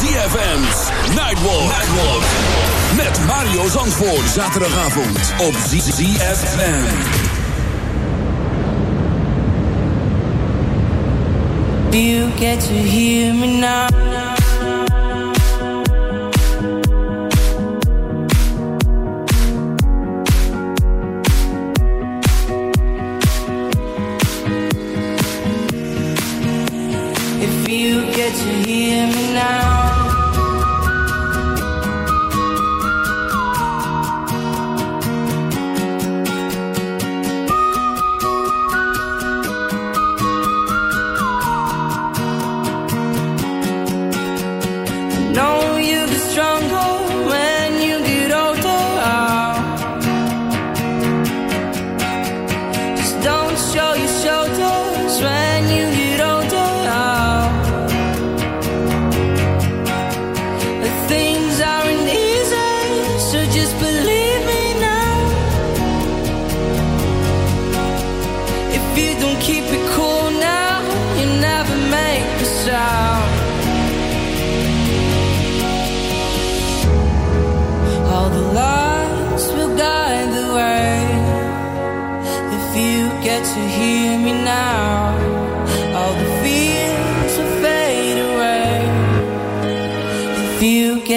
ZFM's Nightwalk. Nightwalk. Met Mario Zandvoort. Zaterdagavond op ZFM. You get to hear me now.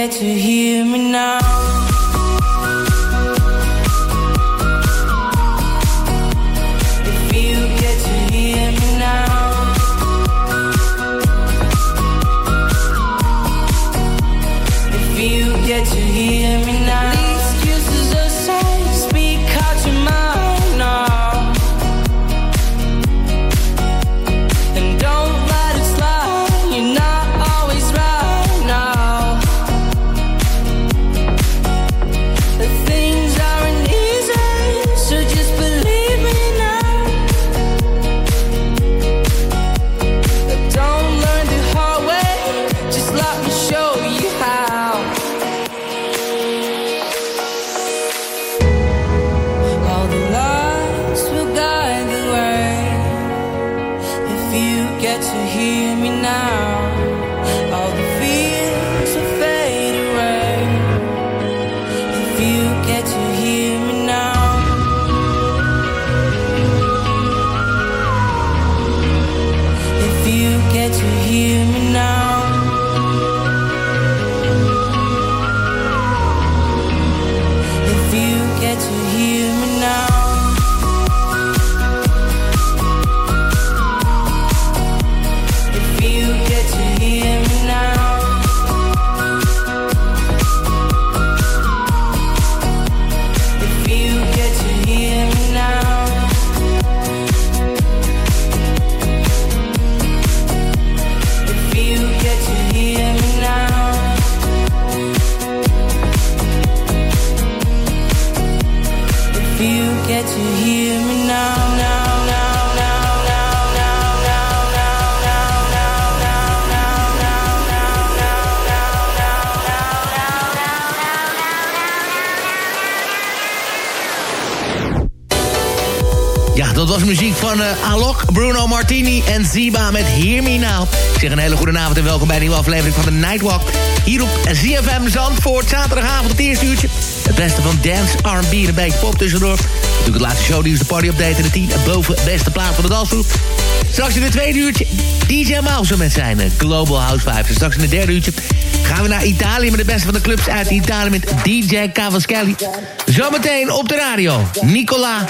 To hear Martini en Ziba met Hear Me Now. Zeg een hele goede avond en welkom bij een nieuwe aflevering van de Nightwalk. Hier op ZFM Zandvoort, zaterdagavond het eerste uurtje. Het beste van dance, R&B en een beetje pop tussendoor. Natuurlijk het laatste shownieuws, de party update en de 10 boven beste plaat van de dansgroep. Straks in het tweede uurtje DJ Mouse met zijn uh, Global House Vibes. En straks in het derde uurtje gaan we naar Italië met de beste van de clubs uit Italië met DJ Cavaschelli. Zometeen op de radio, Nicola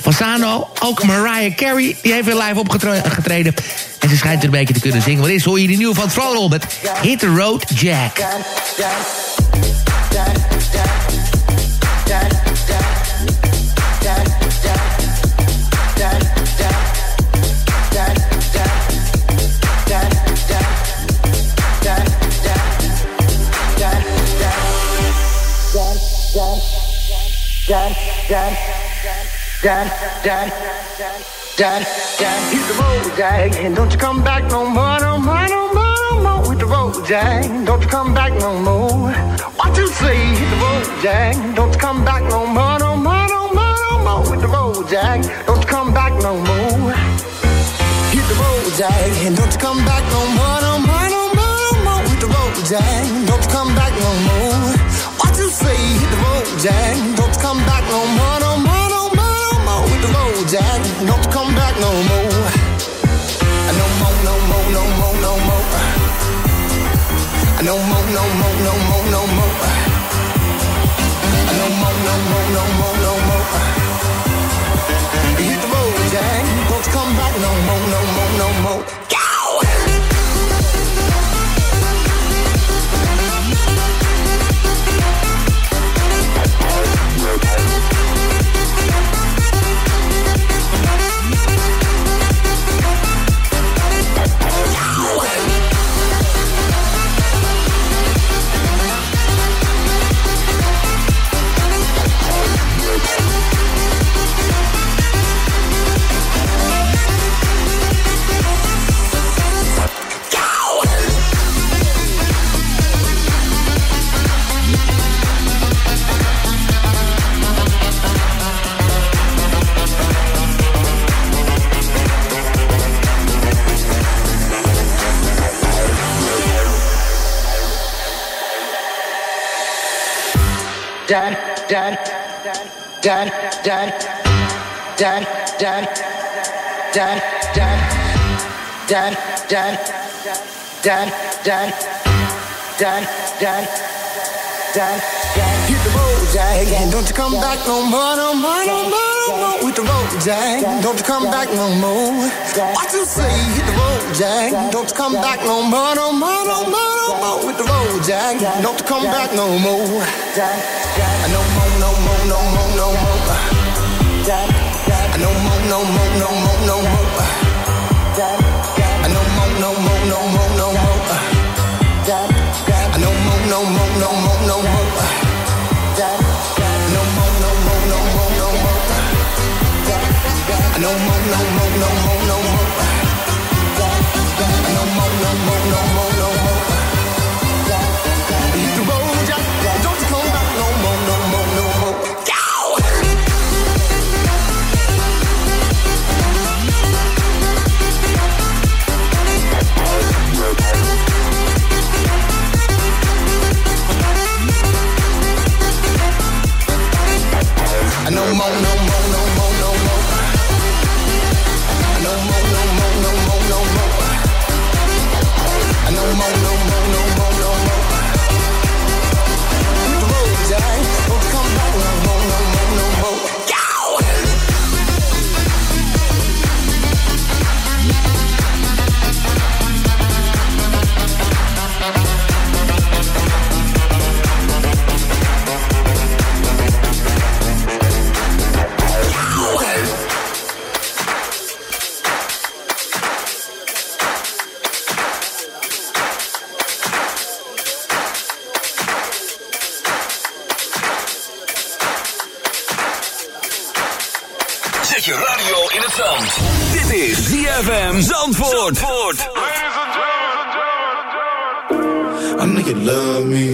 Fasano, ook Mariah Carey, die heeft weer live opgetreden. En ze schijnt er een beetje te kunnen zingen. Wat is, hoor je die nieuwe van Throttle met Hit the Road Jack. Dad, dad, dad, dad, hit the road, Jack, and don't you come back no more, no more, no more, no more. Hit the road, Jack, don't you come back no more. What you say? Hit the road, Jack, don't you come back no more, no more, no more, no more. Hit the road, Jack, don't you come back no more. Hit the road, Jack, and don't you come back no more, no more, no more, no more. Hit the road, Jack, don't you come back no more. What you say? Hit the road, Jack, don't you come back no more, no more, the road, Jack, don't come back no more. No more, no more, no more, no more. No more, no more, no more, no more. No more, no more, no more, no more. Hit the road, Jack, don't come back no more, no more, no more. Dan, dan, dan, dan, dan, dan, dan, dan, dan, dan, dan, dan, dan, dan, dan, Hit the road, Jack, and don't you come back no more, no more, no more, no. With the road, Jack, don't you come back no more. What you say? Hit the road, Jack, don't you come back no more, no more, no more, no more. With the road, Jack, don't you come back no more. No more, no more, no more, no more. No more, no more, no more, no more. No more, no more, no more, no more. No more, no more, no more, no more. No more, no je radio in het zand. Dit is ZFM Zandvoort. Zandvoort. I know you love me,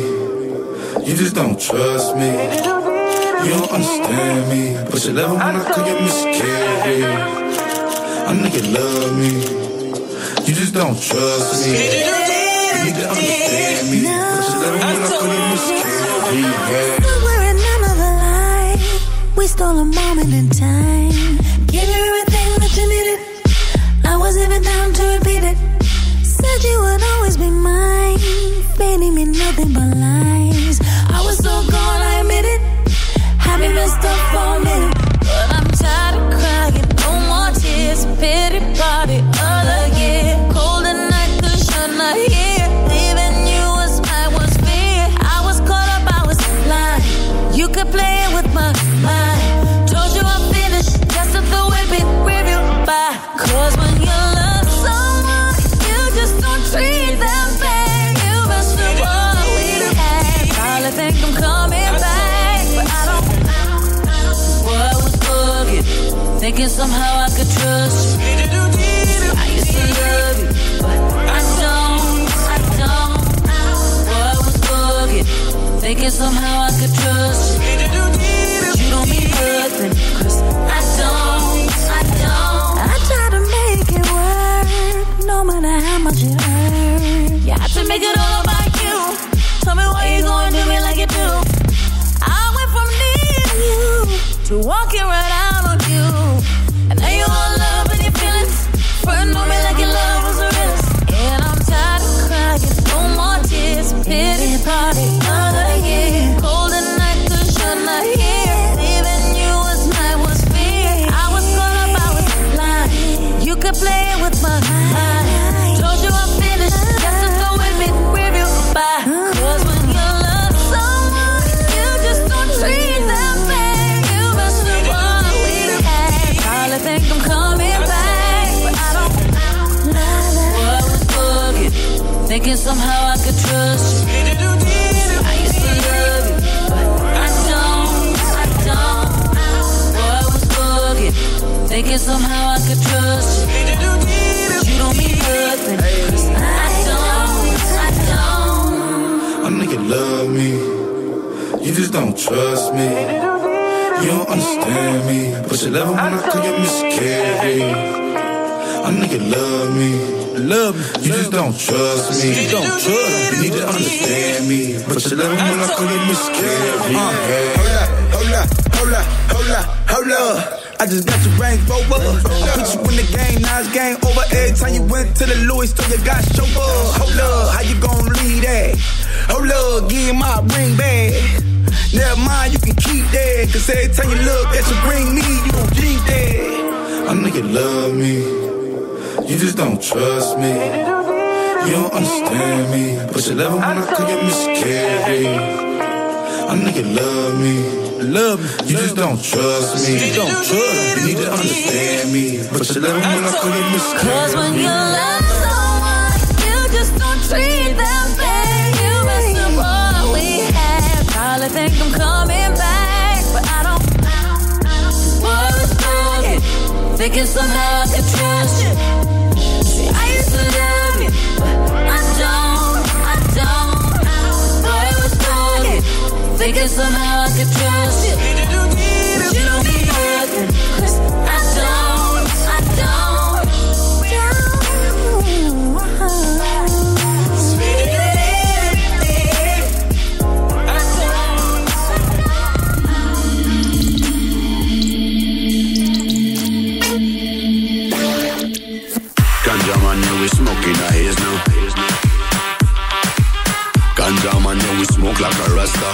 you just don't trust me. You don't understand me, but you love it when I call you Miss Carey. I know you love me, you just don't trust me. You need to understand me, but you love it when I call you Miss Carey. Yeah. We're in another life. We stole a moment in time. Was even down to repeat it. Said you would always be mine. Feeding me nothing but lies. Somehow I could trust you. But you don't mean nothing, cause I don't. I don't. I try to make it work, no matter how much it hurts. You have to make it all about you. Tell me why you gonna do me like you do. I went from needing you to walking right out just don't trust me. You don't understand me, but you love it when I call you Miss Carey. I know you love me, love me. You just don't trust me. You don't trust me. You need to understand me, but you love it when I call you Miss Carey. Uh. Hold up, hold up, hold up, hold up, hold up. I just got your Range Rover. I put you in the game, now it's game over. Every time you went to the Louis store, you got chauffeur. Hold up, how you gon' leave that? Hold up, give my ring back. Never mind, you can keep that. Cause every time you look at you bring me, you gon' keep that. I know you love me, you just don't trust me. You don't understand me, but you love it when I call you Miss Carey. I know you love me, love me. You just don't trust me. You don't trust me. You need to understand me, but you love it when I call you Miss Cause when you Carey. love someone, thinking somehow I could trust I used to but I don't. I don't. Boy, thinking somehow I could trust you. Smoke like a rasta.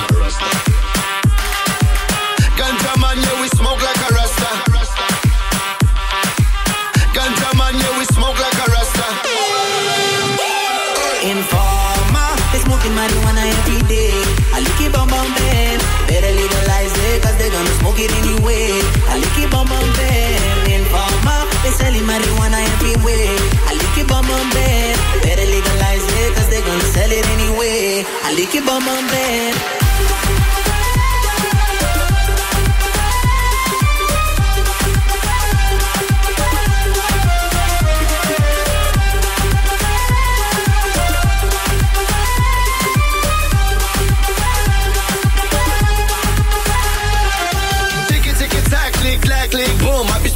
Ganja man, yeah, we smoke like a rasta. Ganja man, yeah, we smoke like a rasta. Informer, they smoking marijuana every day. I lick it bum bum bam. Better legalize it, cause they gonna smoke it anyway. I lick it bum bum bam. They selling marijuana everywhere. I lick it bum on bed. Better legalize it, cause they gonna sell it anyway. I lick it bum on bed.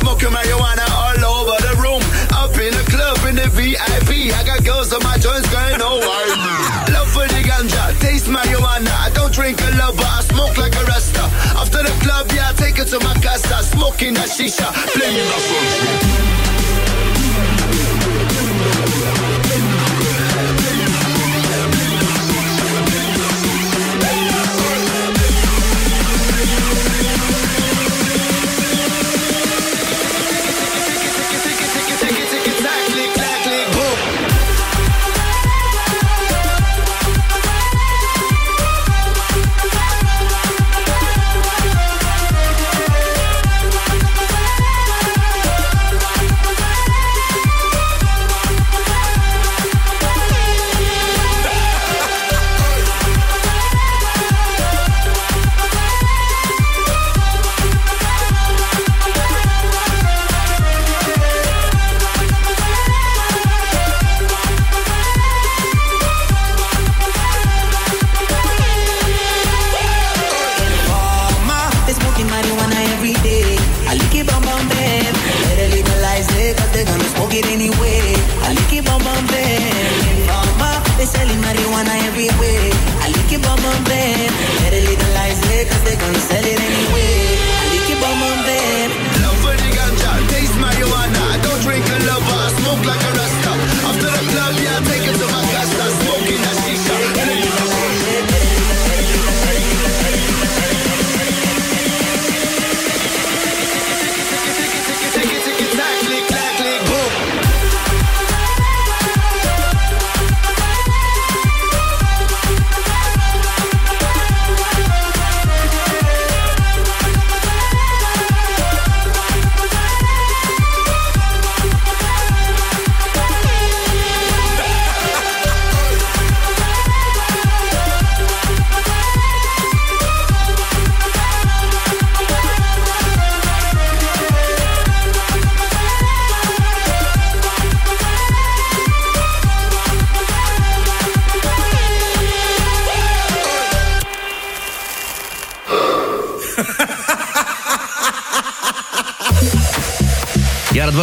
smoke your marijuana VIP. I got girls on my joints going no worries. Love for the ganja, taste marijuana. I don't drink a lot, but I smoke like a rasta. After the club, yeah, I take it to my casa. Smoking that shisha, playing the.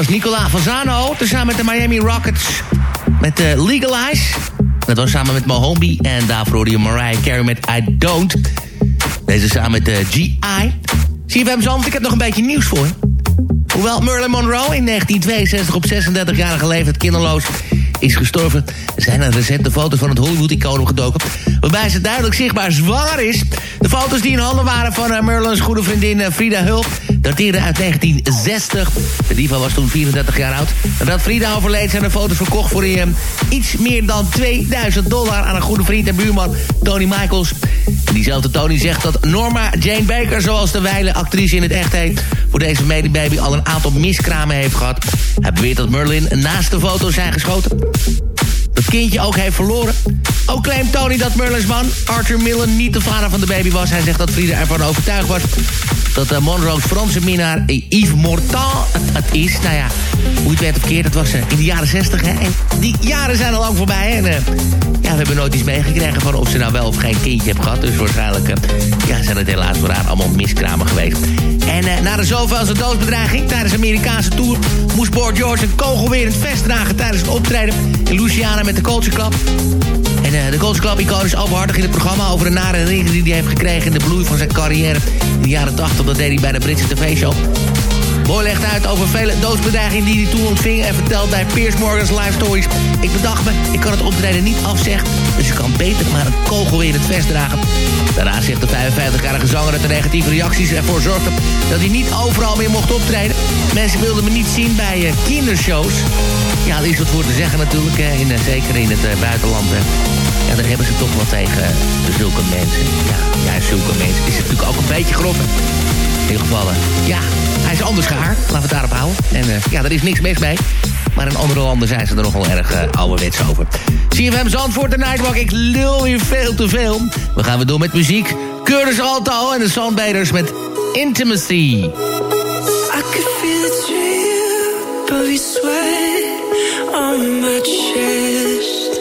Was Nicola Fasano, tezamen met de Miami Rockets. Met uh, Legalize. Dat was samen met Mohombi. En daarvoor hoorde je Mariah Carey met I Don't. Deze samen met uh, G.I. CFM Zand, ik heb nog een beetje nieuws voor Hoewel Merlin Monroe in 1962 op 36-jarige leeftijd kinderloos is gestorven... zijn er recente foto's van het Hollywood-icoon opgedoken... waarbij ze duidelijk zichtbaar zwanger is. De foto's die in handen waren van uh, Merlin's goede vriendin Frida Hulp dateerde uit 1960. De diva was toen 34 jaar oud. Nadat Frida overleed zijn de foto's verkocht voor uh, iets meer dan 2000 dollar... aan een goede vriend en buurman Tony Michaels. En diezelfde Tony zegt dat Norma Jane Baker... zoals de wijle actrice in het echt heet... voor deze medebaby al een aantal miskramen heeft gehad. Hij beweert dat Merlin naast de foto's zijn geschoten dat kindje ook heeft verloren. Ook claimt Tony dat Merlin's man, Arthur Millen, niet de vader van de baby was. Hij zegt dat Frida ervan overtuigd was dat uh, Monroe's Franse minnaar Yves Mortal het, is. Nou ja, hoe het werd of keer, dat was uh, in de jaren 60. Hè? En die jaren zijn al lang voorbij. En uh, ja, we hebben nooit iets meegekregen van of ze nou wel of geen kindje heeft gehad. Dus waarschijnlijk ja, zijn het helaas voor haar allemaal miskramen geweest. En na de zoveelste doodsbedreiging tijdens de Amerikaanse tour... moest Board George een kogel weer in het vest dragen tijdens het optreden in Louisiana met de Culture Club. En uh, de Culture Club icoon is openhartig in het programma over de nare herinneringen die hij heeft gekregen in de bloei van zijn carrière in de jaren 80. Dat deed hij bij de Britse tv-show. Boy legt uit over vele doodsbedreigingen die hij toen ontving... en vertelt bij Piers Morgan's Live Stories... Ik bedacht me, ik kan het optreden niet afzeggen... dus ik kan beter maar een kogel weer in het vest dragen. Daarna zegt de 55-jarige zanger dat de negatieve reacties ervoor zorgden... dat hij niet overal meer mocht optreden. Mensen wilden me niet zien bij uh, kindershows. Ja, er is wat voor te zeggen natuurlijk, hè, in, uh, zeker in het uh, buitenland. Ja, daar hebben ze toch wel tegen zulke mensen. Ja, ja, zulke mensen. Is het natuurlijk ook een beetje grof, in ieder geval, ja, hij is anders gehaard. Laten we het daarop houden. En uh, ja, daar is niks mis mee. Maar in andere landen zijn ze er nogal erg uh, ouderwets over. CFM Zandvoort de Nightwalk. Ik lul hier veel te veel. We gaan weer door met muziek. Curtis Alto en de Soundbaders met Intimacy. I could feel the drip of on my chest.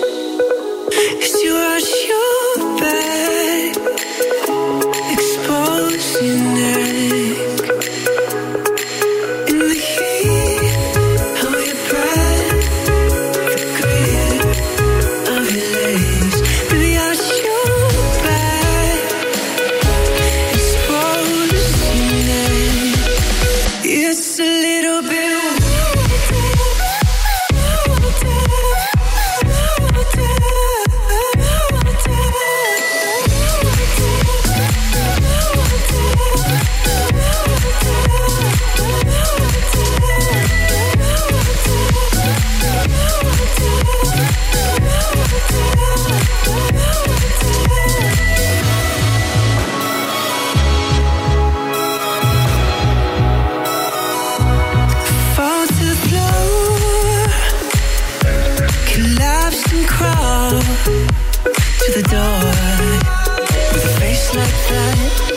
to the door with a face like that.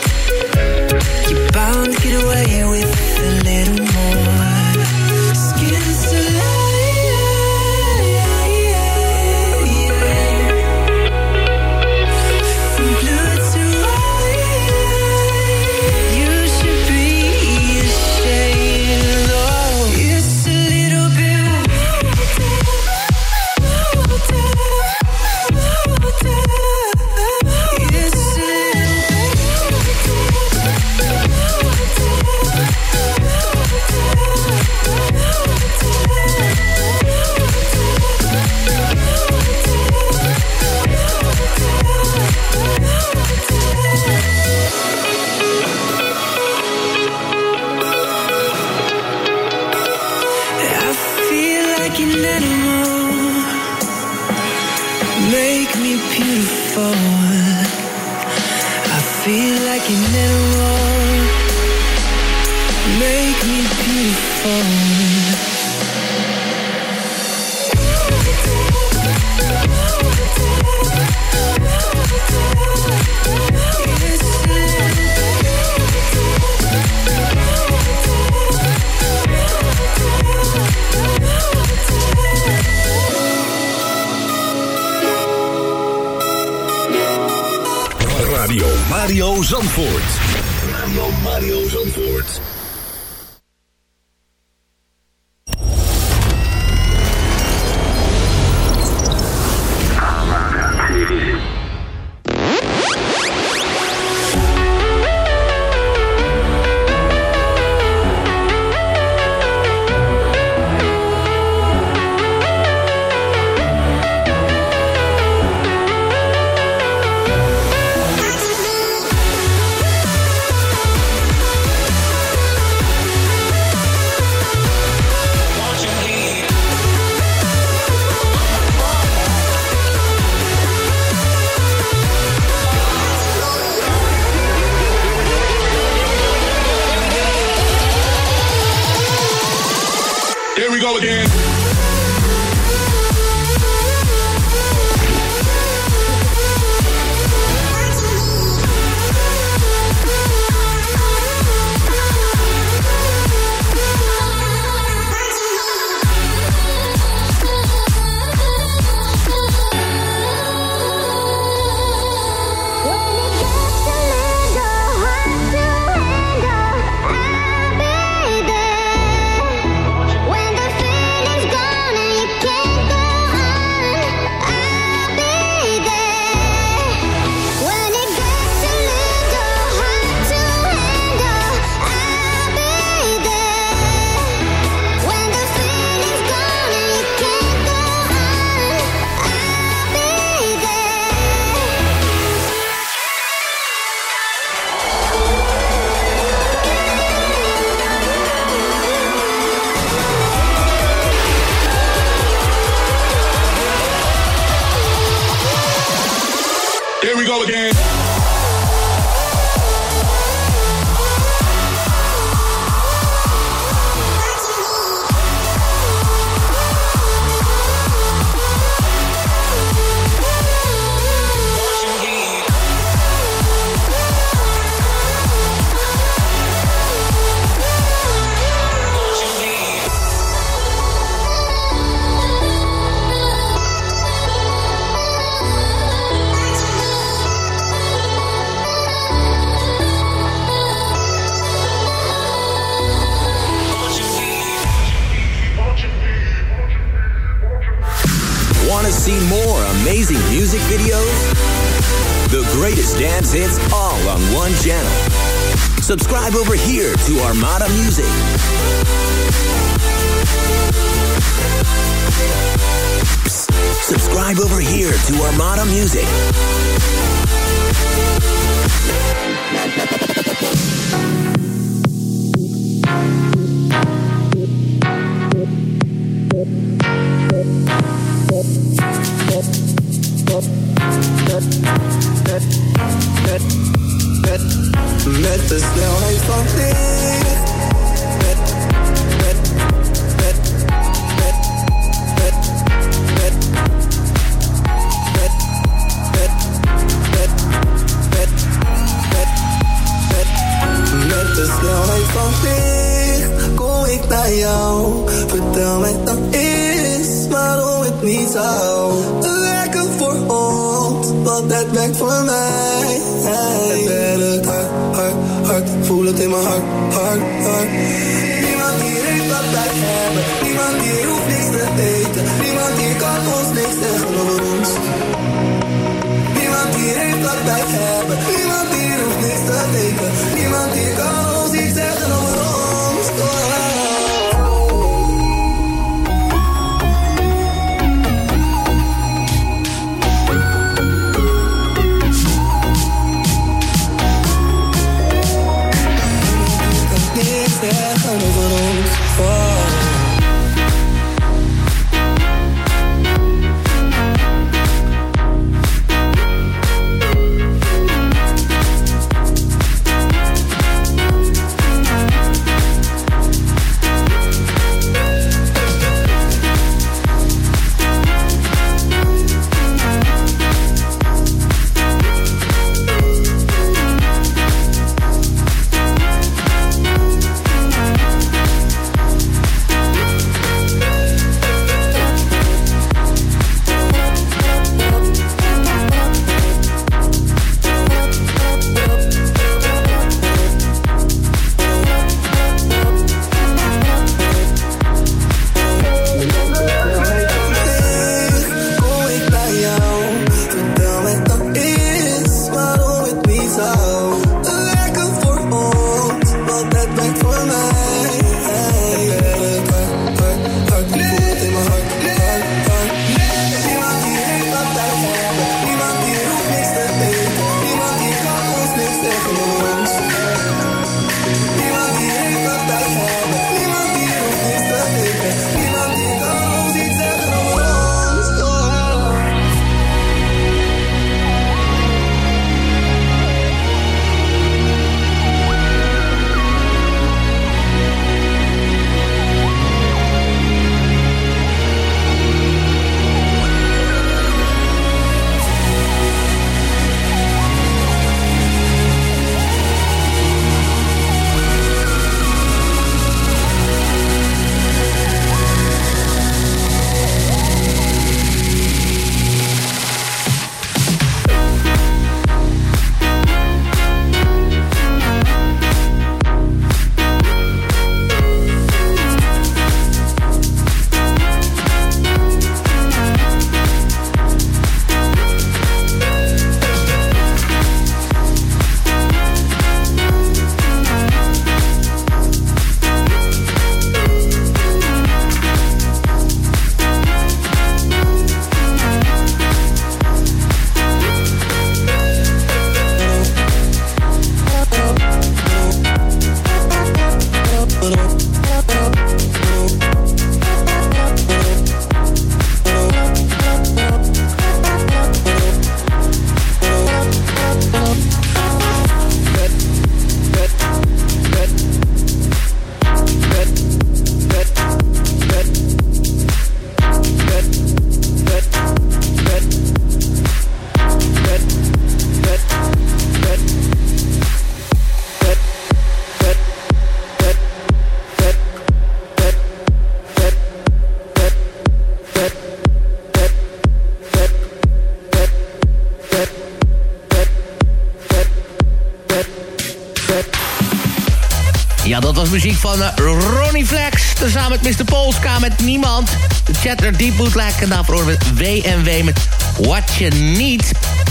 Daarvoor met What You Need.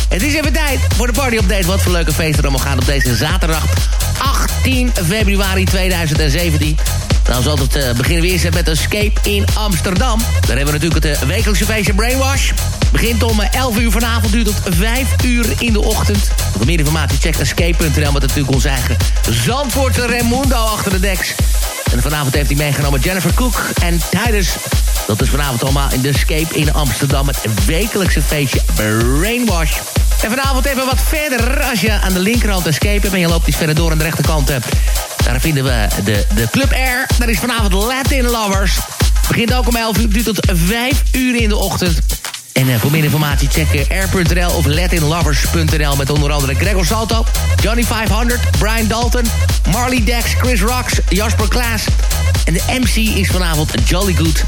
Het is even tijd voor de party update. Wat voor leuke feesten er allemaal gaan op deze zaterdag 18 februari 2017. Nou, zoals het uh, beginnen we eerst met Escape in Amsterdam. Daar hebben we natuurlijk het uh, wekelijkse feestje Brainwash. Begint om 11 uur vanavond, duurt tot 5 uur in de ochtend. Voor meer informatie check escape.nl met natuurlijk ons eigen Zandvoortse Raimundo achter de deks. En vanavond heeft hij meegenomen Jennifer Cook en Tijdens. Dat is vanavond allemaal in de Escape in Amsterdam. Het wekelijkse feestje Brainwash. En vanavond even wat verder. Als je aan de linkerhand Escape hebt en je loopt iets verder door aan de rechterkant... Daar vinden we de, de Club Air. Daar is vanavond Latin Lovers. Begint ook om 11 uur, duurt tot 5 uur in de ochtend. En uh, voor meer informatie check air.nl of latinlovers.nl... met onder andere Gregor Salto, Johnny 500, Brian Dalton... Marley Dex, Chris Rocks, Jasper Klaas. En de MC is vanavond Jolly Good.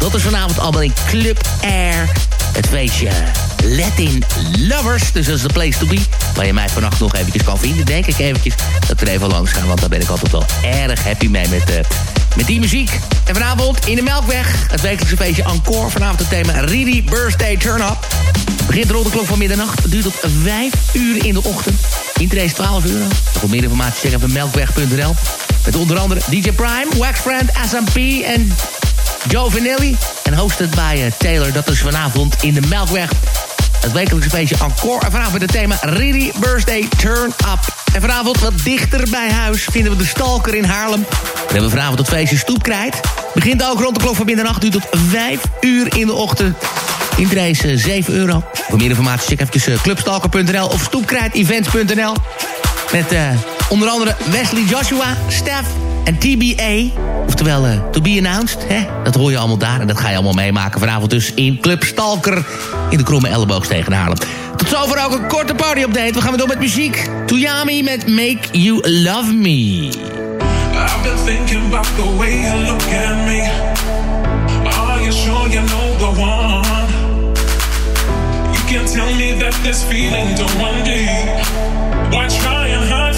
Dat is vanavond allemaal in Club Air. Het feestje Latin Lovers. Dus dat is de place to be. Waar je mij vannacht nog eventjes kan vinden. Denk ik eventjes dat we er even langs gaan. Want daar ben ik altijd wel erg happy mee met, uh, met die muziek. En vanavond in de Melkweg. Het wekelijkse feestje Encore. Vanavond het thema Riri Birthday Turn Up. Begint rond de klok van middernacht. Duurt tot 5 uur in de ochtend. Interesse 12 euro. Voor meer informatie check even melkweg.nl. Met onder andere DJ Prime, Waxfriend, SMP en Joe Vanilli. En hosted bij uh, Taylor. Dat is vanavond in de Melkweg. Het wekelijkse feestje Encore. En vanavond het thema Riri Birthday Turn Up. En vanavond wat dichter bij huis vinden we de Stalker in Haarlem. Dan hebben we vanavond het feestje Stoepkrijt. Begint ook rond de klok van middernacht. Duurt tot 5 uur in de ochtend. Intree is uh, 7 euro. Voor meer informatie check even uh, clubstalker.nl of stoepkrijtevents.nl. Met onder andere Wesley Joshua, Stef en TBA. Oftewel, uh, to be announced. Hè? Dat hoor je allemaal daar en dat ga je allemaal meemaken. Vanavond dus in Club Stalker in de Kromme Elleboog tegen Haarlem. Tot zover ook een korte party-update. We gaan weer door met muziek. Tuyami met Make You Love Me. I've been thinking about the way you look at me. Are you sure you know the one? You can tell me that this feeling don't run deep. Why try and hide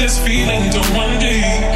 this feeling don't run deep.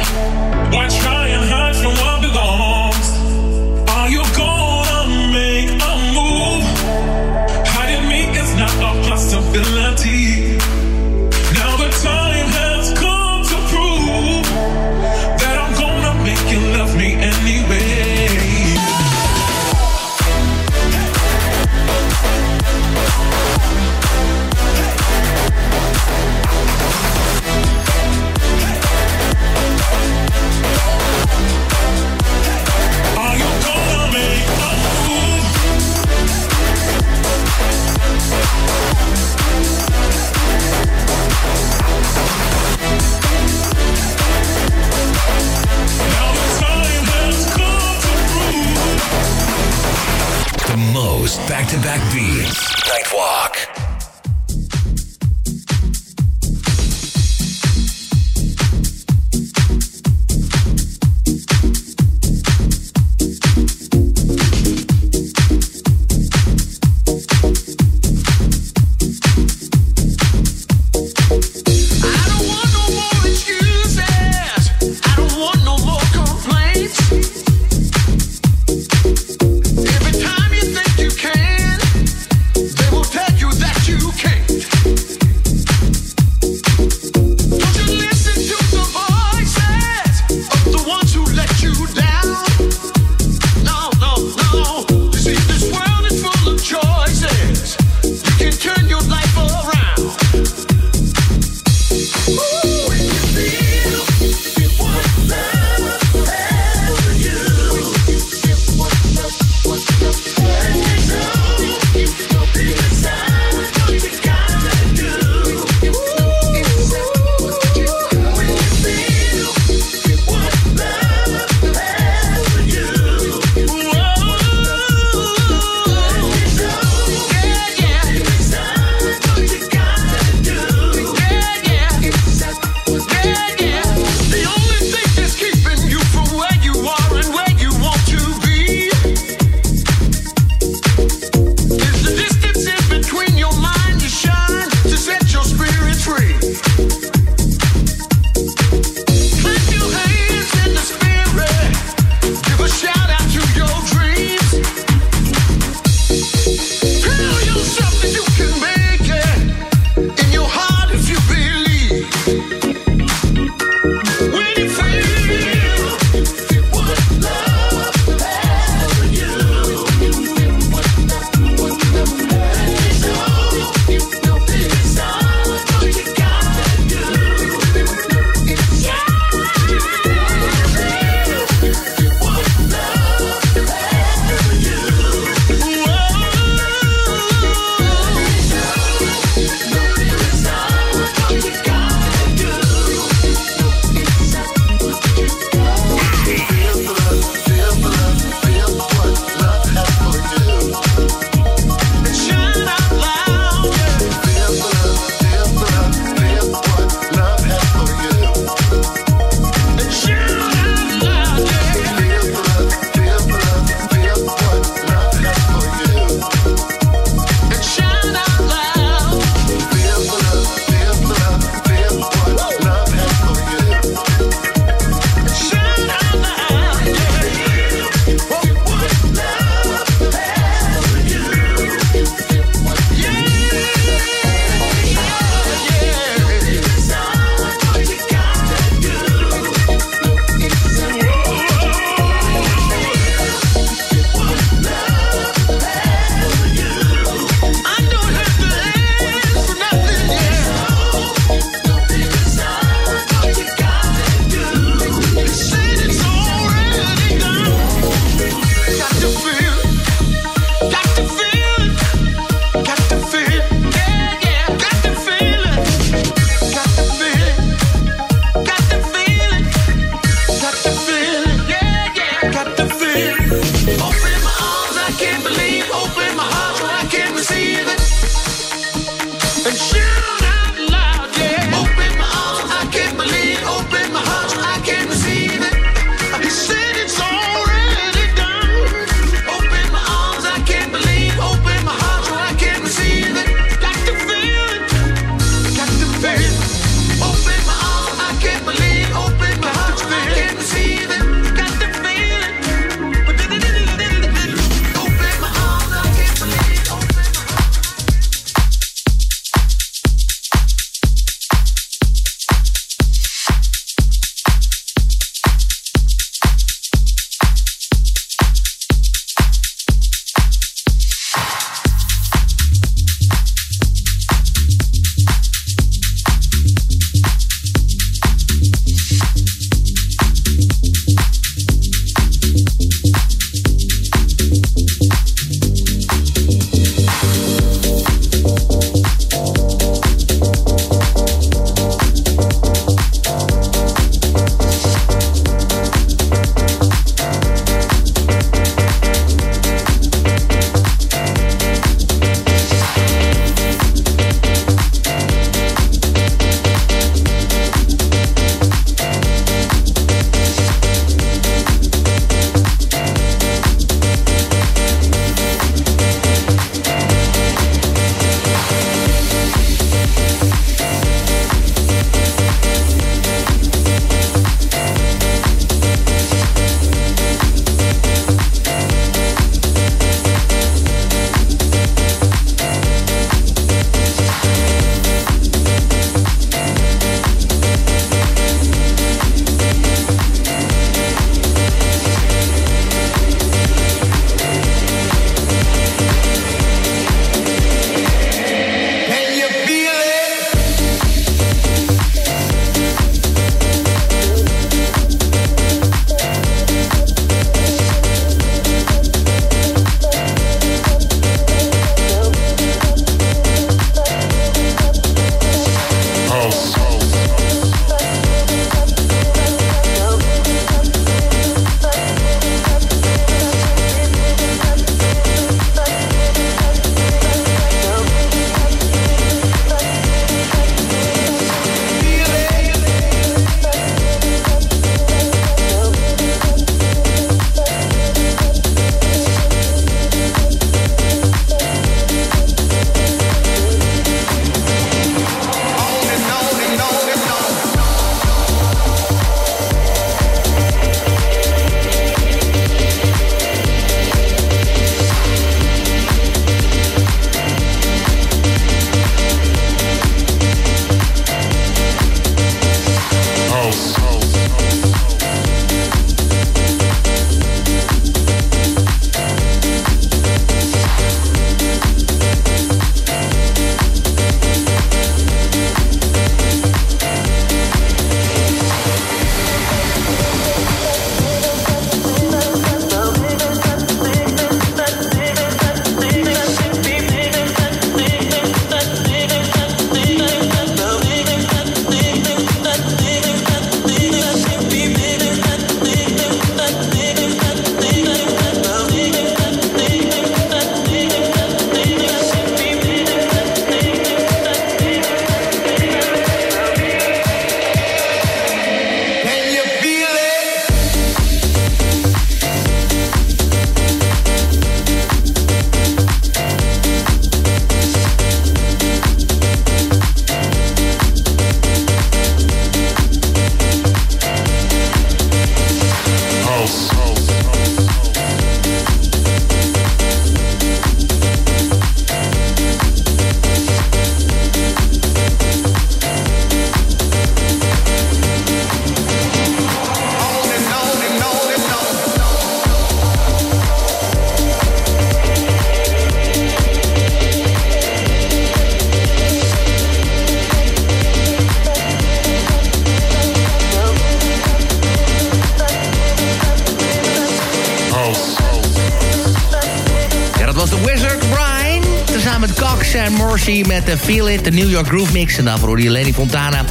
And Morrissey met The Feel It, de New York Groove Mix. En daarvoor je Lenny Fontana,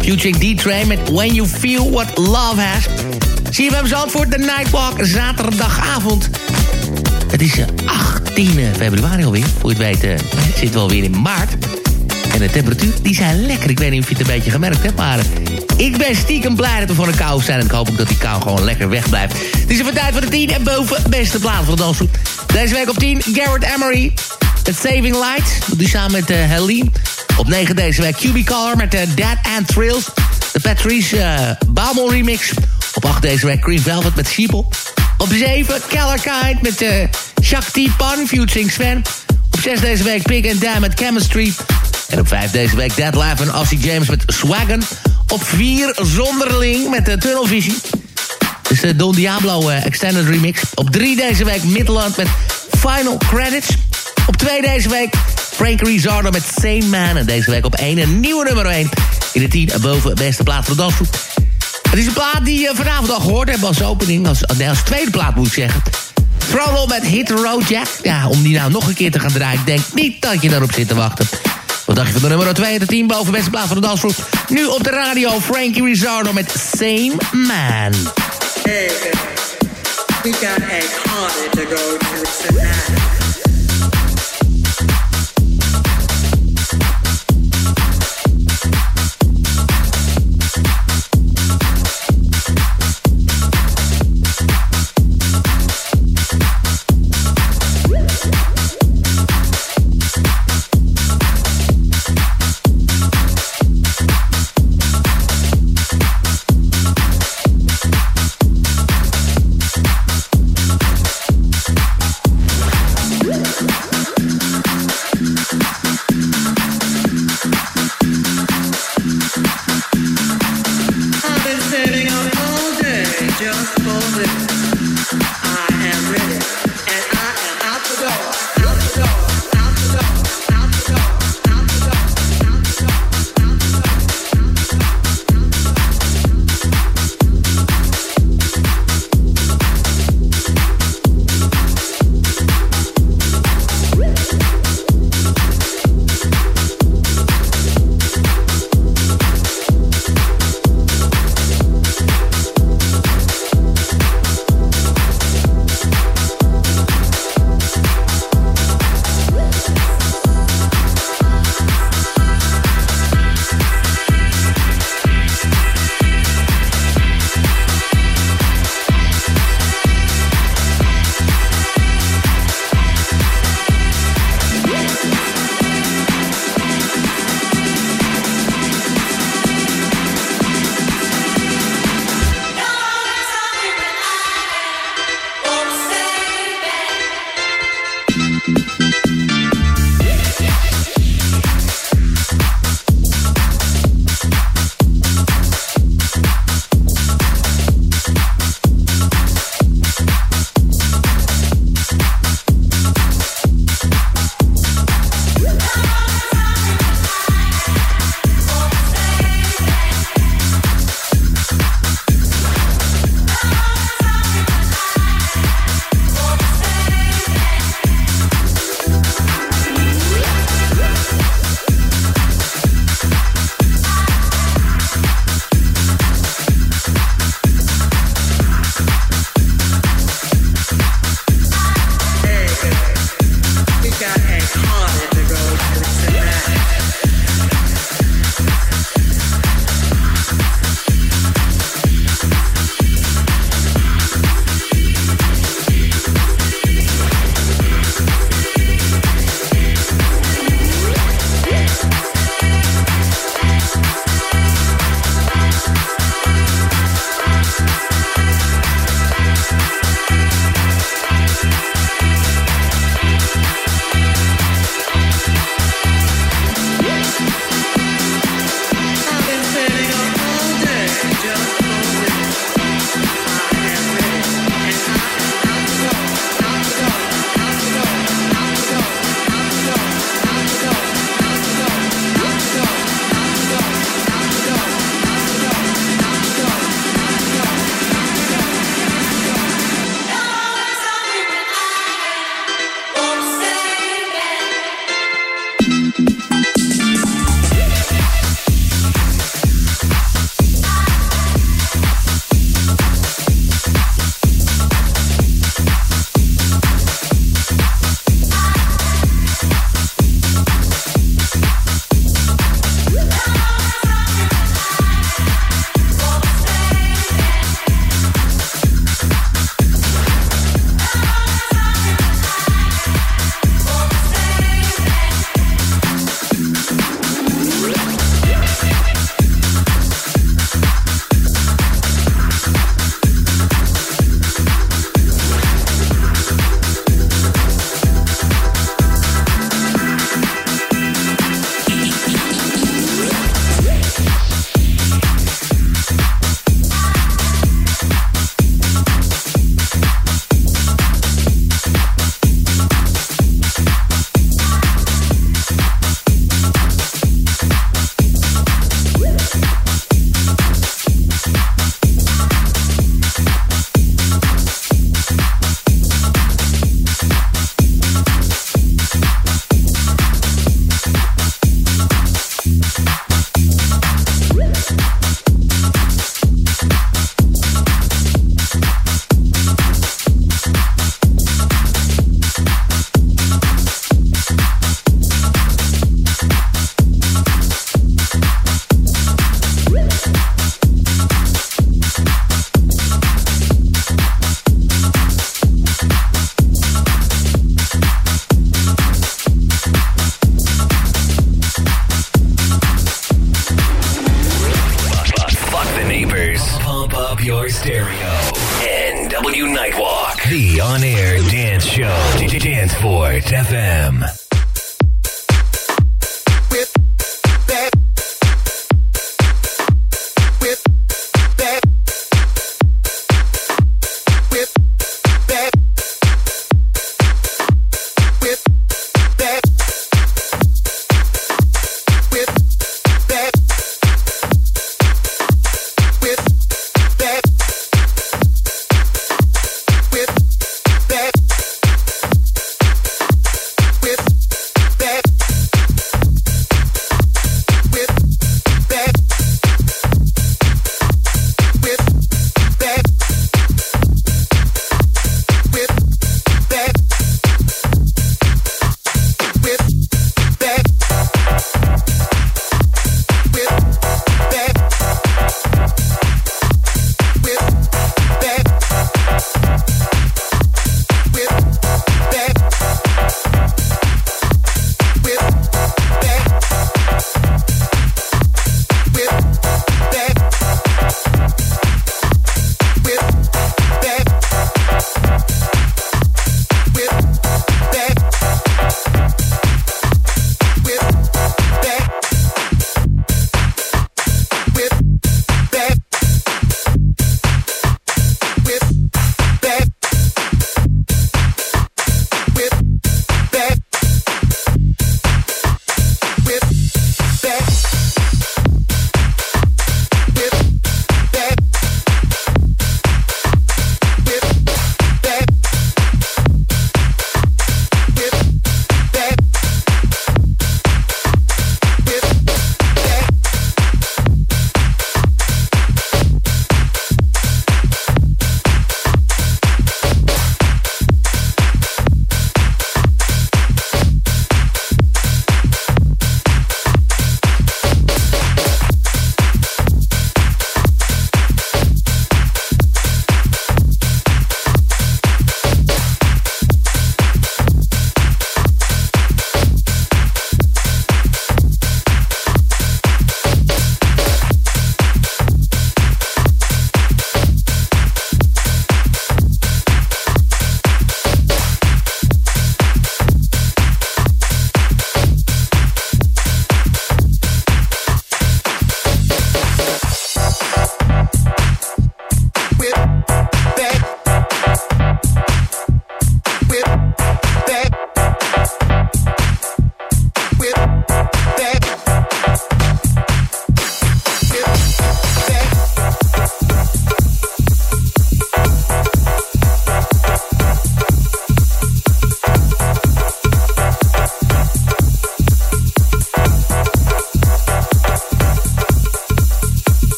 Futuring D-Train met When You Feel What Love Has. Zie je hem Zandvoort, de Nightwalk, zaterdagavond. Het is 18 eh, februari alweer, voor je het weet, uh, het zit wel weer in maart. En de temperatuur, die zijn lekker. Ik weet niet of je het een beetje gemerkt hebt, maar... Ik ben stiekem blij dat we voor een kou zijn. En ik hoop ook dat die kou gewoon lekker wegblijft. Het is even tijd voor de 10 en boven beste plaats van de dansgroep. Deze week op 10 Garrett Emery. Met Saving Light. Dat doet samen met uh, Helene. Op 9 deze week QB Color met uh, Dead and Thrills. De Patrice uh, remix. Op 8 deze week Green Velvet met Sheeple. Op 7 Keller Kind met uh, Shakti Pan featuring Sven. Op 6 deze week Pig and Dan met Chemistry. En op 5 deze week Dead Life en Ossie James met Swagon. Op 4 Zonderling met de Tunnel Vision. Dus de Don Diablo Extended Remix. Op 3 deze week Midland met Final Credits. Op 2 deze week Frank Rizzardo met Same Man. En deze week op 1 een nieuwe nummer 1. In de 10 boven beste plaat van de dansgroep. Het is een plaat die je vanavond al gehoord hebt als opening. Als, als tweede plaat moet ik zeggen. Frollo met Hit Road Jack. Ja, om die nou nog een keer te gaan draaien. Ik denk niet dat je daarop zit te wachten. Wat dacht je van de nummer 2 de 10 boven beste plaats van de dansgroep? Nu op de radio Frankie Rizzardo met Same Man. Got a to go to tonight.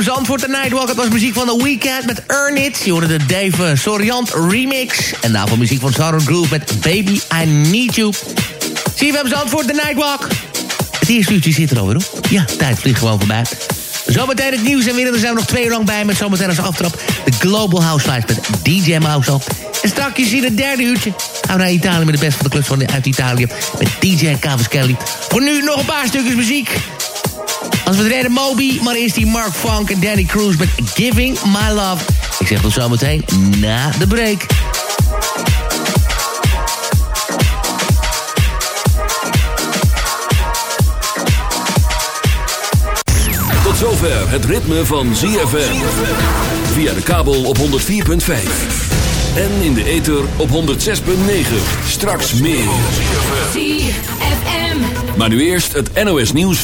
CFM Zandvoort, de Nightwalk. Het was muziek van The Weeknd met Earn It. Je hoorde de Dave Soriant remix. En daarvoor muziek van Sharon Groove met Baby I Need You. CFM Zandvoort, de Nightwalk. Het eerste uurtje zit er alweer op. Ja, tijd vliegt gewoon voorbij. Zometeen het nieuws en weer. Daar zijn we nog twee uur lang bij met zometeen als aftrap... de Global Housewives met DJ Mouse En straks in het derde uurtje gaan we naar Italië... met de best van de clubs van uit Italië met DJ Kelly. Voor nu nog een paar stukjes muziek. Als we redden Moby, maar eerst die Mark Funk en Danny Cruz met Giving My Love. Ik zeg tot zometeen na de break. Tot zover het ritme van ZFM. Via de kabel op 104.5. En in de ether op 106.9. Straks meer. ZFM. Maar nu eerst het NOS nieuws